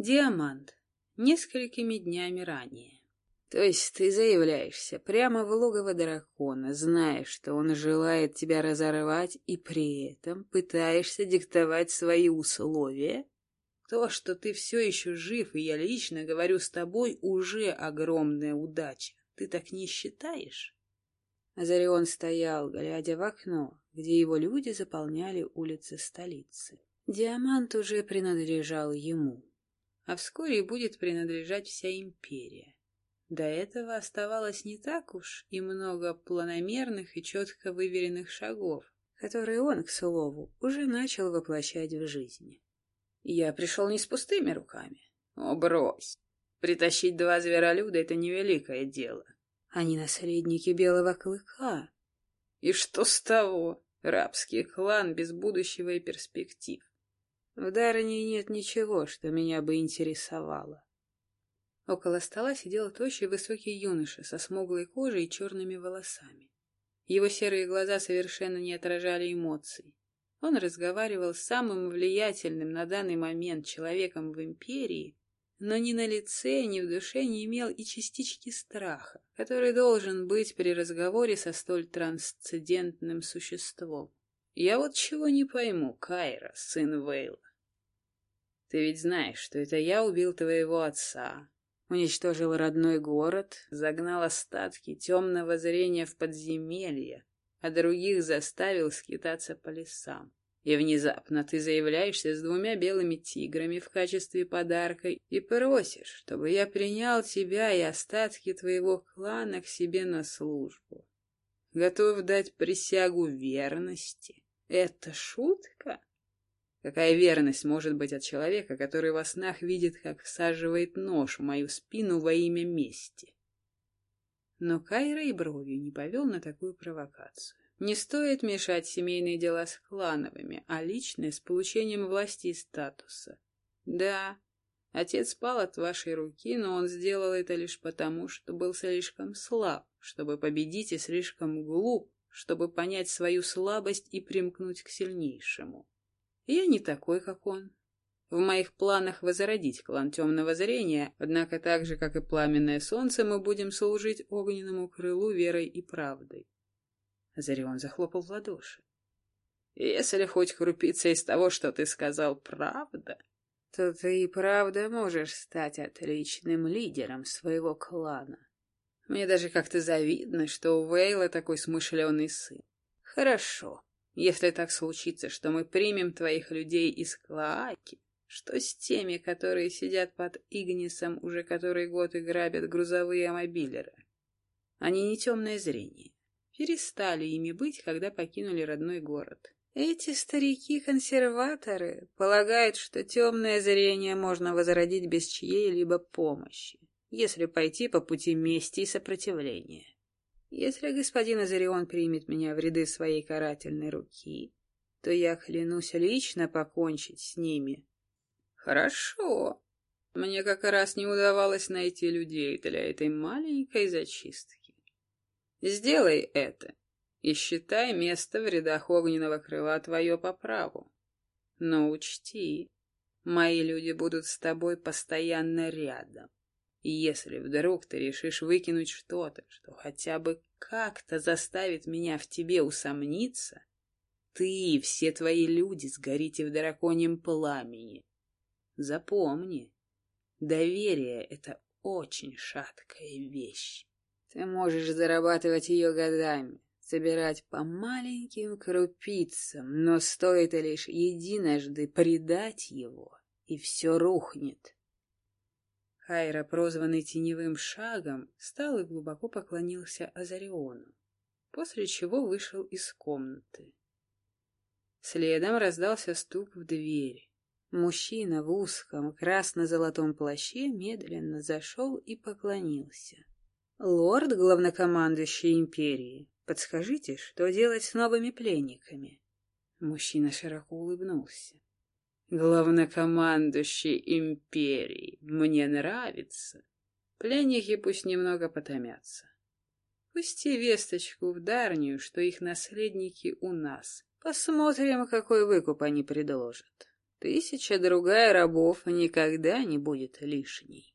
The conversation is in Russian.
Диамант. Несколькими днями ранее. То есть ты заявляешься прямо в логово дракона, зная, что он желает тебя разорвать, и при этом пытаешься диктовать свои условия? То, что ты все еще жив, и я лично говорю с тобой, уже огромная удача. Ты так не считаешь? Азарион стоял, глядя в окно, где его люди заполняли улицы столицы. Диамант уже принадлежал ему, а вскоре будет принадлежать вся империя. До этого оставалось не так уж и много планомерных и четко выверенных шагов, которые он, к слову, уже начал воплощать в жизни. Я пришел не с пустыми руками. О, брось! Притащить два зверолюда — это невеликое дело. Они наследники белого клыка. И что с того? Рабский клан без будущего и перспектив. В Дарне нет ничего, что меня бы интересовало. Около стола сидел тощий высокий юноша со смуглой кожей и черными волосами. Его серые глаза совершенно не отражали эмоций. Он разговаривал с самым влиятельным на данный момент человеком в империи, но ни на лице, ни в душе не имел и частички страха, который должен быть при разговоре со столь трансцендентным существом. Я вот чего не пойму, Кайра, сын Вейла. Ты ведь знаешь, что это я убил твоего отца, уничтожил родной город, загнал остатки темного зрения в подземелье, а других заставил скитаться по лесам. И внезапно ты заявляешься с двумя белыми тиграми в качестве подарка и просишь, чтобы я принял тебя и остатки твоего клана к себе на службу. Готов дать присягу верности. Это шутка? Какая верность может быть от человека, который во снах видит, как всаживает нож в мою спину во имя мести? Но Кайра и бровью не повел на такую провокацию. Не стоит мешать семейные дела с клановыми, а личное с получением власти и статуса. Да, отец спал от вашей руки, но он сделал это лишь потому, что был слишком слаб, чтобы победить, и слишком глуп, чтобы понять свою слабость и примкнуть к сильнейшему. Я не такой, как он. В моих планах возродить клан темного зрения, однако так же, как и пламенное солнце, мы будем служить огненному крылу верой и правдой. Зарион захлопал в ладоши. «Если хоть крупица из того, что ты сказал, правда, то ты и правда можешь стать отличным лидером своего клана. Мне даже как-то завидно, что у Вейла такой смышленый сын. Хорошо, если так случится, что мы примем твоих людей из Клоаки, что с теми, которые сидят под Игнисом уже который год и грабят грузовые мобилеры? Они не темное зрение перестали ими быть, когда покинули родной город. Эти старики-консерваторы полагают, что темное зрение можно возродить без чьей-либо помощи, если пойти по пути мести и сопротивления. Если господин Азарион примет меня в ряды своей карательной руки, то я клянусь лично покончить с ними. Хорошо. Мне как раз не удавалось найти людей для этой маленькой зачистки. Сделай это, и считай место в рядах огненного крыла твое по праву. Но учти, мои люди будут с тобой постоянно рядом. И если вдруг ты решишь выкинуть что-то, что хотя бы как-то заставит меня в тебе усомниться, ты и все твои люди сгорите в драконьем пламени. Запомни, доверие — это очень шаткая вещь. Ты можешь зарабатывать ее годами, собирать по маленьким крупицам, но стоит лишь единожды предать его, и все рухнет. Хайра, прозванный теневым шагом, встал и глубоко поклонился Азариону, после чего вышел из комнаты. Следом раздался стук в дверь. Мужчина в узком красно-золотом плаще медленно зашел и поклонился. «Лорд, главнокомандующий империи, подскажите, что делать с новыми пленниками?» Мужчина широко улыбнулся. «Главнокомандующий империи, мне нравится. Пленники пусть немного потомятся. Пусти весточку в Дарнию, что их наследники у нас. Посмотрим, какой выкуп они предложат. Тысяча другая рабов никогда не будет лишней.